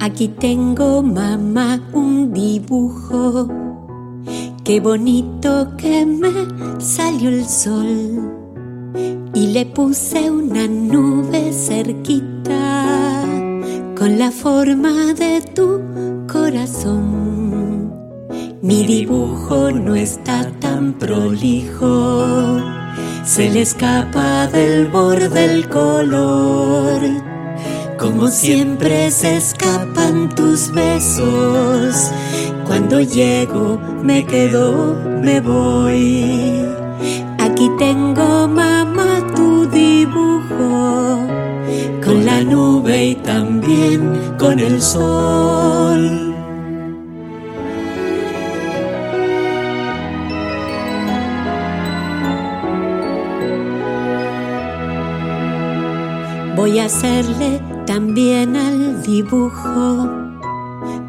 Aquí tengo, mamá, un dibujo. Qué bonito que me salió el sol. Y le puse una nube cerquita con la forma de tu corazón. Mi dibujo no está tan prolijo, se le escapa del borde el color. Como siempre se escapan tus besos, cuando llego me quedo, me voy. Aquí tengo mamá tu dibujo, con la nube y también con el sol. Voy a hacerle también al dibujo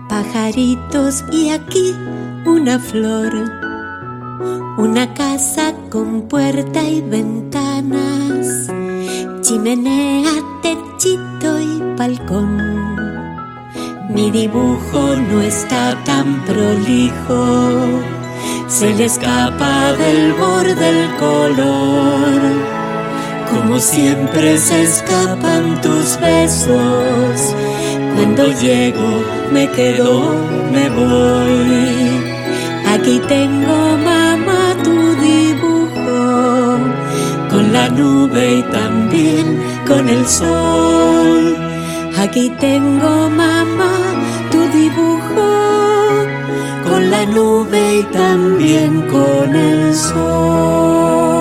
pajaritos y aquí una flor, una casa con puerta y ventanas, chimenea, techito y balcón. Mi dibujo no está tan prolijo, se le escapa del borde el color. Como siempre se escapan tus besos, cuando llego me quedo, me voy. Aquí tengo mamá tu dibujo, con la nube y también con el sol. Aquí tengo mamá tu dibujo, con la nube y también con el sol.